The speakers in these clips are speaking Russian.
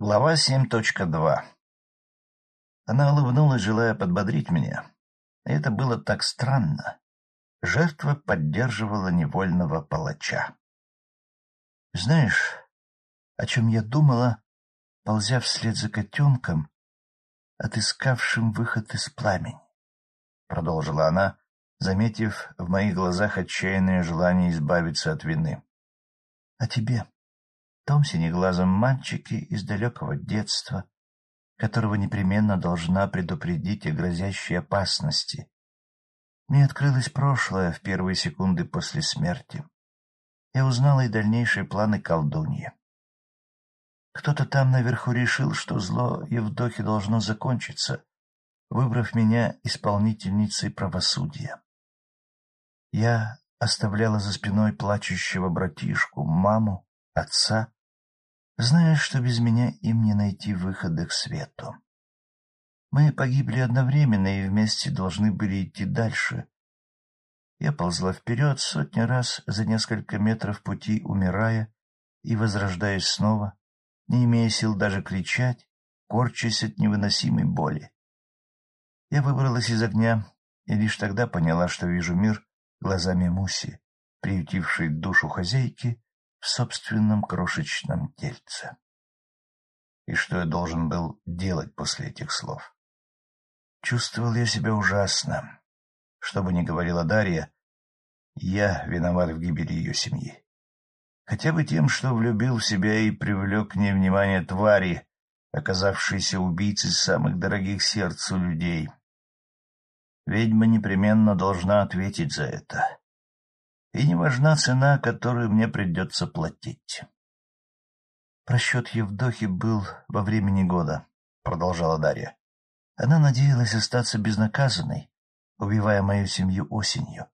Глава 7.2 Она улыбнулась, желая подбодрить меня. это было так странно. Жертва поддерживала невольного палача. Знаешь, о чем я думала, ползя вслед за котенком, отыскавшим выход из пламени? Продолжила она, заметив в моих глазах отчаянное желание избавиться от вины. — А тебе? Том синеглазом мальчике из далекого детства, которого непременно должна предупредить о грозящей опасности. Мне открылось прошлое в первые секунды после смерти. Я узнала и дальнейшие планы колдуньи. Кто-то там наверху решил, что зло Евдохи должно закончиться, выбрав меня исполнительницей правосудия. Я оставляла за спиной плачущего братишку, маму, отца зная, что без меня им не найти выхода к свету. Мы погибли одновременно и вместе должны были идти дальше. Я ползла вперед сотни раз за несколько метров пути, умирая и возрождаясь снова, не имея сил даже кричать, корчась от невыносимой боли. Я выбралась из огня и лишь тогда поняла, что вижу мир глазами Муси, приютившей душу хозяйки в собственном крошечном тельце. И что я должен был делать после этих слов? Чувствовал я себя ужасно. Что бы ни говорила Дарья, я виноват в гибели ее семьи. Хотя бы тем, что влюбил в себя и привлек к ней внимание твари, оказавшейся убийцей самых дорогих сердцу людей. Ведьма непременно должна ответить за это и не важна цена, которую мне придется платить. Просчет Евдохи был во времени года, — продолжала Дарья. Она надеялась остаться безнаказанной, убивая мою семью осенью.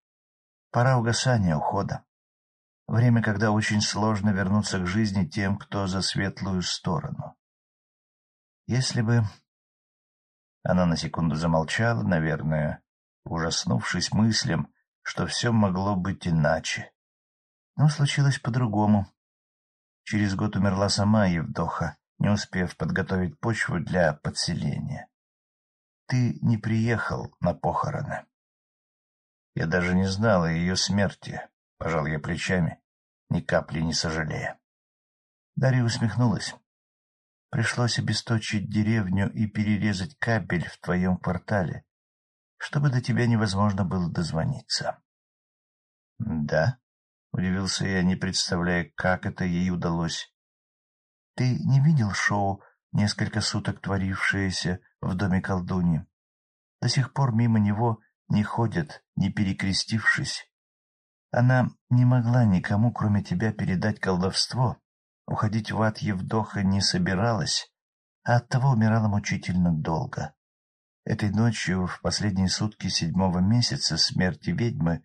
Пора угасания, ухода. Время, когда очень сложно вернуться к жизни тем, кто за светлую сторону. Если бы... Она на секунду замолчала, наверное, ужаснувшись мыслям, что все могло быть иначе. Но случилось по-другому. Через год умерла сама Евдоха, не успев подготовить почву для подселения. Ты не приехал на похороны. Я даже не знал о ее смерти, пожал я плечами, ни капли не сожалея. Дарья усмехнулась. Пришлось обесточить деревню и перерезать кабель в твоем квартале, чтобы до тебя невозможно было дозвониться. — Да? — удивился я, не представляя, как это ей удалось. — Ты не видел шоу, несколько суток творившееся в доме колдуньи? До сих пор мимо него не ходят, не перекрестившись. Она не могла никому, кроме тебя, передать колдовство. Уходить в ад Евдоха не собиралась, а оттого умирала мучительно долго. Этой ночью, в последние сутки седьмого месяца смерти ведьмы,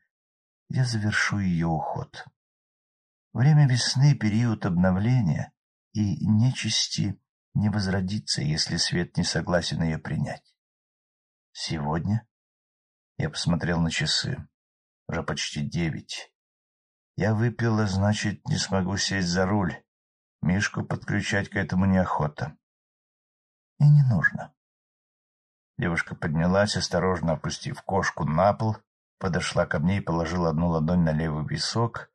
я завершу ее уход. Время весны — период обновления, и нечисти не возродится, если свет не согласен ее принять. Сегодня? Я посмотрел на часы. Уже почти девять. Я выпила, значит, не смогу сесть за руль. Мишку подключать к этому неохота. И не нужно. Девушка поднялась, осторожно опустив кошку на пол, подошла ко мне и положила одну ладонь на левый висок,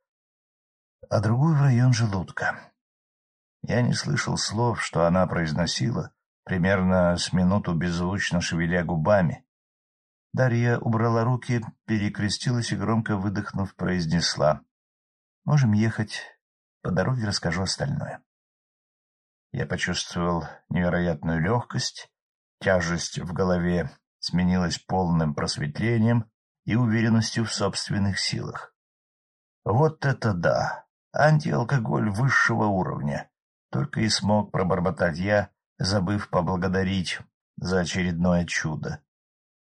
а другую в район желудка. Я не слышал слов, что она произносила, примерно с минуту беззвучно шевеля губами. Дарья убрала руки, перекрестилась и, громко выдохнув, произнесла. — Можем ехать. По дороге расскажу остальное. Я почувствовал невероятную легкость Тяжесть в голове сменилась полным просветлением и уверенностью в собственных силах. Вот это да! Антиалкоголь высшего уровня. Только и смог пробормотать я, забыв поблагодарить за очередное чудо.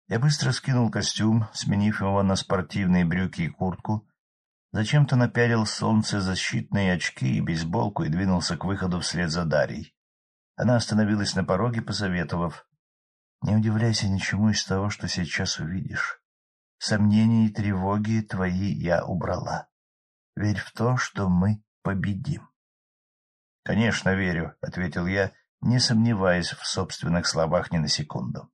Я быстро скинул костюм, сменив его на спортивные брюки и куртку, зачем-то напялил солнцезащитные очки и бейсболку и двинулся к выходу вслед за Дарьей. Она остановилась на пороге, посоветовав. Не удивляйся ничему из того, что сейчас увидишь. Сомнения и тревоги твои я убрала. Верь в то, что мы победим. — Конечно, верю, — ответил я, не сомневаясь в собственных словах ни на секунду.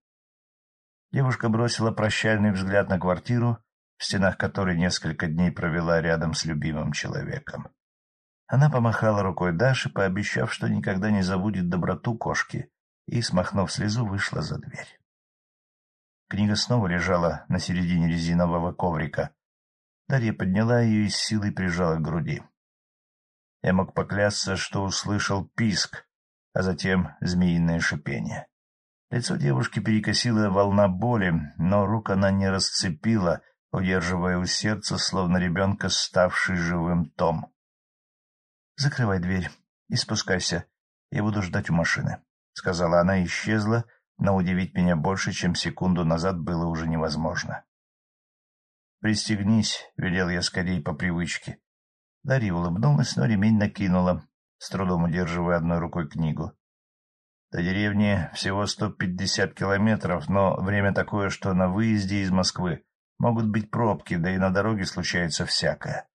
Девушка бросила прощальный взгляд на квартиру, в стенах которой несколько дней провела рядом с любимым человеком. Она помахала рукой Даше, пообещав, что никогда не забудет доброту кошки, и, смахнув слезу, вышла за дверь. Книга снова лежала на середине резинового коврика. Дарья подняла ее и с силой прижала к груди. Я мог поклясться, что услышал писк, а затем змеиное шипение. Лицо девушки перекосила волна боли, но рук она не расцепила, удерживая у сердца, словно ребенка, ставший живым том. — Закрывай дверь и спускайся. Я буду ждать у машины, — сказала она и исчезла, но удивить меня больше, чем секунду назад, было уже невозможно. — Пристегнись, — велел я скорее по привычке. Дарья улыбнулась, но ремень накинула, с трудом удерживая одной рукой книгу. До деревни всего сто пятьдесят километров, но время такое, что на выезде из Москвы могут быть пробки, да и на дороге случается всякое.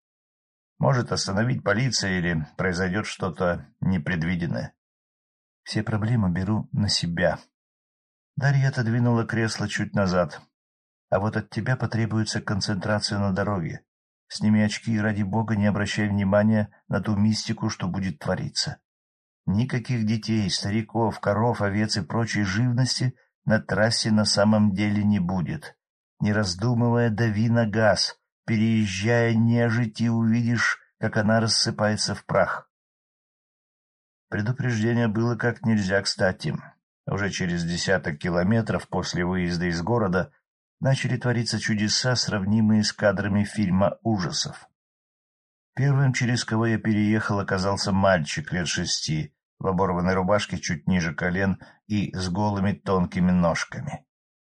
Может остановить полиция или произойдет что-то непредвиденное. Все проблемы беру на себя. Дарья отодвинула кресло чуть назад. А вот от тебя потребуется концентрация на дороге. Сними очки и, ради бога, не обращай внимания на ту мистику, что будет твориться. Никаких детей, стариков, коров, овец и прочей живности на трассе на самом деле не будет. Не раздумывая, дави на газ. Переезжая нежить, и увидишь, как она рассыпается в прах. Предупреждение было как нельзя кстати. Уже через десяток километров после выезда из города начали твориться чудеса, сравнимые с кадрами фильма ужасов. Первым, через кого я переехал, оказался мальчик лет шести, в оборванной рубашке чуть ниже колен и с голыми тонкими ножками.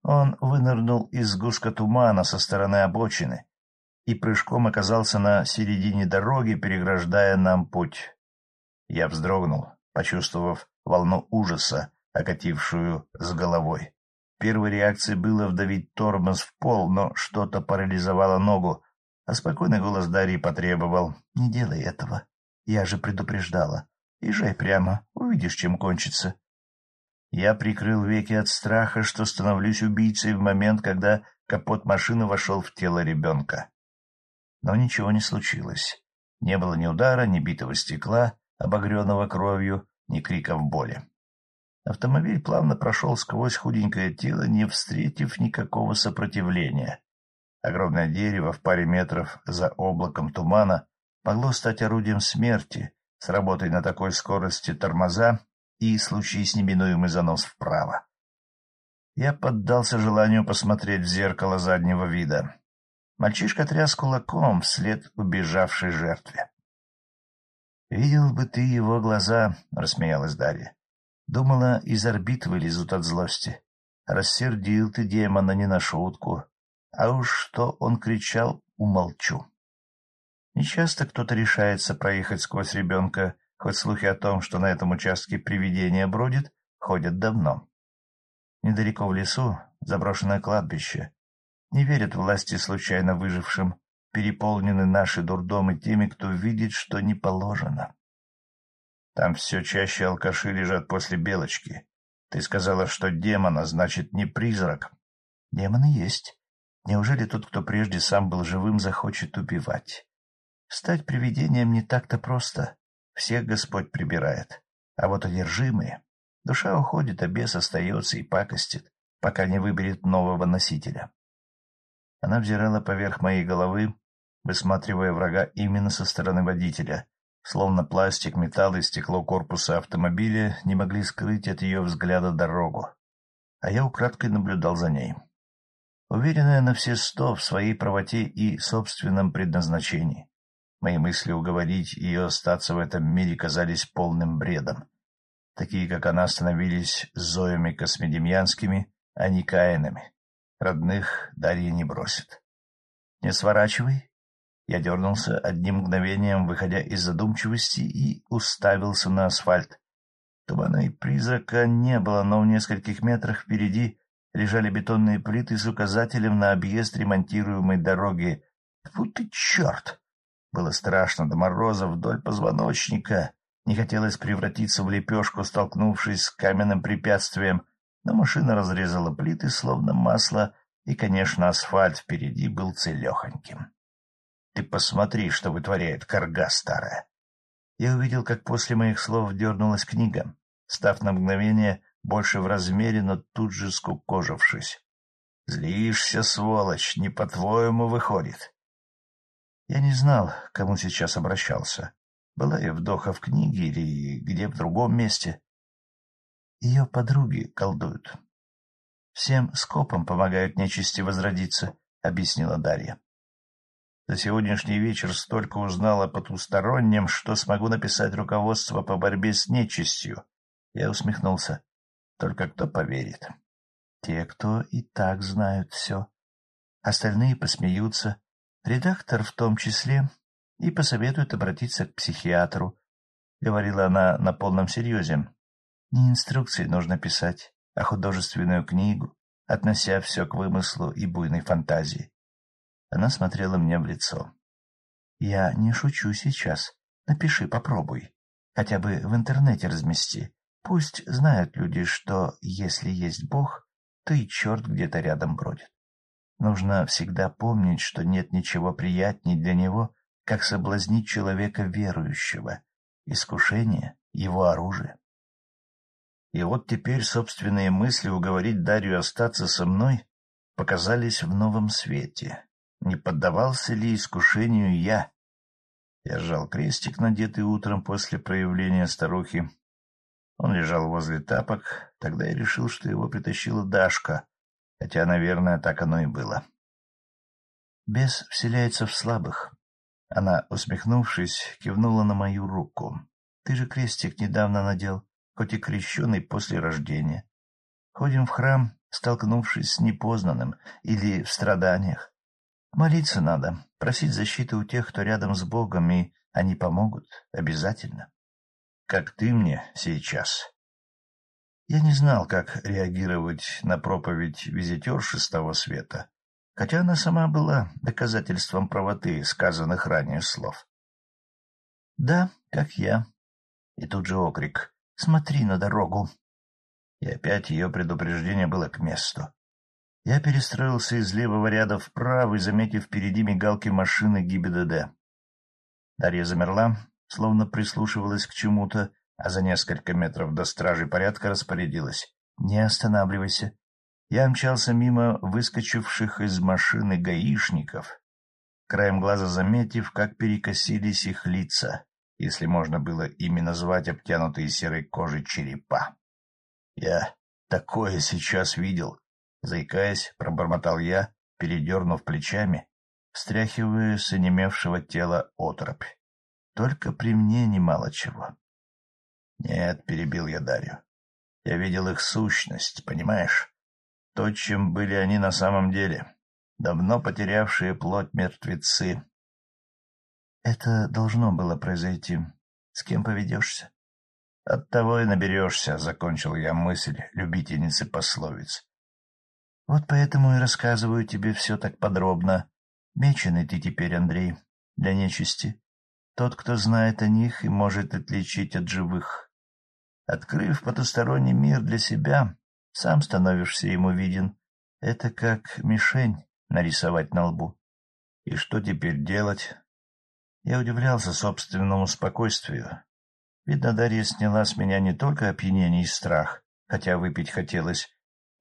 Он вынырнул из гуска тумана со стороны обочины и прыжком оказался на середине дороги, переграждая нам путь. Я вздрогнул, почувствовав волну ужаса, окатившую с головой. Первой реакцией было вдавить тормоз в пол, но что-то парализовало ногу, а спокойный голос Дарьи потребовал «Не делай этого, я же предупреждала. Езжай прямо, увидишь, чем кончится». Я прикрыл веки от страха, что становлюсь убийцей в момент, когда капот машины вошел в тело ребенка. Но ничего не случилось. Не было ни удара, ни битого стекла, обогренного кровью, ни криков боли. Автомобиль плавно прошел сквозь худенькое тело, не встретив никакого сопротивления. Огромное дерево в паре метров за облаком тумана могло стать орудием смерти, сработай на такой скорости тормоза и случись неминуемый занос вправо. Я поддался желанию посмотреть в зеркало заднего вида. Мальчишка тряс кулаком вслед убежавшей жертве. — Видел бы ты его глаза, — рассмеялась Дарья. Думала, из орбит вылезут от злости. Рассердил ты демона не на шутку. А уж что он кричал, умолчу. Нечасто кто-то решается проехать сквозь ребенка, хоть слухи о том, что на этом участке привидение бродит, ходят давно. Недалеко в лесу заброшенное кладбище. Не верят власти случайно выжившим, переполнены наши дурдомы теми, кто видит, что не положено. Там все чаще алкаши лежат после белочки. Ты сказала, что демона, значит, не призрак. Демоны есть. Неужели тот, кто прежде сам был живым, захочет убивать? Стать привидением не так-то просто. Всех Господь прибирает. А вот одержимые... Душа уходит, а бес остается и пакостит, пока не выберет нового носителя. Она взирала поверх моей головы, высматривая врага именно со стороны водителя, Словно пластик, металл и стекло корпуса автомобиля не могли скрыть от ее взгляда дорогу. А я украдкой наблюдал за ней. Уверенная на все сто в своей правоте и собственном предназначении. Мои мысли уговорить ее остаться в этом мире казались полным бредом. Такие, как она, становились Зоями Космедемьянскими, а не Каинами. Родных Дарья не бросит. — Не сворачивай, я дернулся одним мгновением, выходя из задумчивости, и уставился на асфальт. Тумана и призрака не было, но в нескольких метрах впереди лежали бетонные плиты с указателем на объезд ремонтируемой дороги. Фу ты черт! Было страшно до мороза вдоль позвоночника. Не хотелось превратиться в лепешку, столкнувшись с каменным препятствием, но машина разрезала плиты, словно масло, и, конечно, асфальт впереди был целехоньким. Ты посмотри, что вытворяет корга старая. Я увидел, как после моих слов дернулась книга, став на мгновение больше в размере, но тут же скукожившись. — Злишься, сволочь, не по-твоему выходит. Я не знал, к кому сейчас обращался. Была я вдоха в книге или где в другом месте. Ее подруги колдуют. Всем скопом помогают нечисти возродиться, — объяснила Дарья. За сегодняшний вечер столько узнала о потустороннем, что смогу написать руководство по борьбе с нечистью. Я усмехнулся. Только кто поверит? Те, кто и так знают все. Остальные посмеются, редактор в том числе, и посоветуют обратиться к психиатру. Говорила она на полном серьезе. Не инструкции нужно писать, а художественную книгу, относя все к вымыслу и буйной фантазии. Она смотрела мне в лицо. — Я не шучу сейчас. Напиши, попробуй. Хотя бы в интернете размести. Пусть знают люди, что если есть Бог, то и черт где-то рядом бродит. Нужно всегда помнить, что нет ничего приятней для него, как соблазнить человека верующего. Искушение — его оружие. И вот теперь собственные мысли уговорить Дарью остаться со мной показались в новом свете не поддавался ли искушению я. Я сжал крестик, надетый утром после проявления старухи. Он лежал возле тапок, тогда я решил, что его притащила Дашка, хотя, наверное, так оно и было. Бес вселяется в слабых. Она, усмехнувшись, кивнула на мою руку. Ты же крестик недавно надел, хоть и крещеный после рождения. Ходим в храм, столкнувшись с непознанным или в страданиях. Молиться надо, просить защиты у тех, кто рядом с Богом, и они помогут обязательно. Как ты мне сейчас. Я не знал, как реагировать на проповедь визитерши с того света, хотя она сама была доказательством правоты сказанных ранее слов. «Да, как я». И тут же окрик «Смотри на дорогу». И опять ее предупреждение было к месту. Я перестроился из левого ряда в правый, заметив впереди мигалки машины ГИБДД. Дарья замерла, словно прислушивалась к чему-то, а за несколько метров до стражи порядка распорядилась. — Не останавливайся. Я мчался мимо выскочивших из машины гаишников, краем глаза заметив, как перекосились их лица, если можно было ими назвать обтянутые серой кожей черепа. Я такое сейчас видел, Заикаясь, пробормотал я, передернув плечами, встряхивая с онемевшего тела оторопь. Только при мне немало чего. — Нет, — перебил я Дарью. — Я видел их сущность, понимаешь? То, чем были они на самом деле. Давно потерявшие плоть мертвецы. — Это должно было произойти. С кем поведешься? — Оттого и наберешься, — закончил я мысль любительницы пословиц. Вот поэтому и рассказываю тебе все так подробно. Меченый ты теперь, Андрей, для нечисти. Тот, кто знает о них и может отличить от живых. Открыв потусторонний мир для себя, сам становишься ему виден. Это как мишень нарисовать на лбу. И что теперь делать? Я удивлялся собственному спокойствию. Видно, Дарья сняла с меня не только опьянение и страх, хотя выпить хотелось,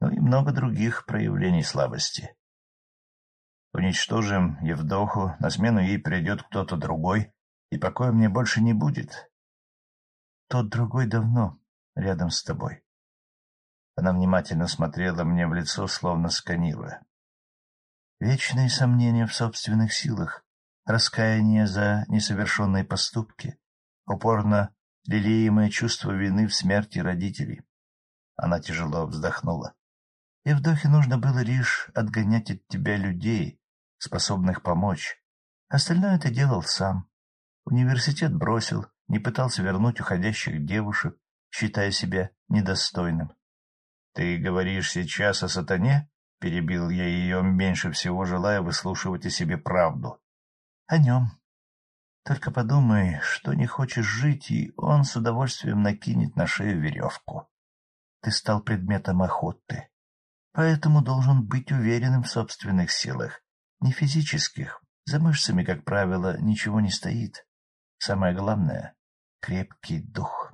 ну и много других проявлений слабости. Уничтожим Евдоху, на смену ей придет кто-то другой, и покоя мне больше не будет. Тот другой давно рядом с тобой. Она внимательно смотрела мне в лицо, словно сканируя. Вечные сомнения в собственных силах, раскаяние за несовершенные поступки, упорно лелеемое чувство вины в смерти родителей. Она тяжело вздохнула. Евдохе нужно было лишь отгонять от тебя людей, способных помочь. Остальное ты делал сам. Университет бросил, не пытался вернуть уходящих девушек, считая себя недостойным. — Ты говоришь сейчас о сатане? — перебил я ее, меньше всего желая выслушивать о себе правду. — О нем. Только подумай, что не хочешь жить, и он с удовольствием накинет на шею веревку. Ты стал предметом охоты, поэтому должен быть уверенным в собственных силах, не физических. За мышцами, как правило, ничего не стоит. Самое главное — крепкий дух.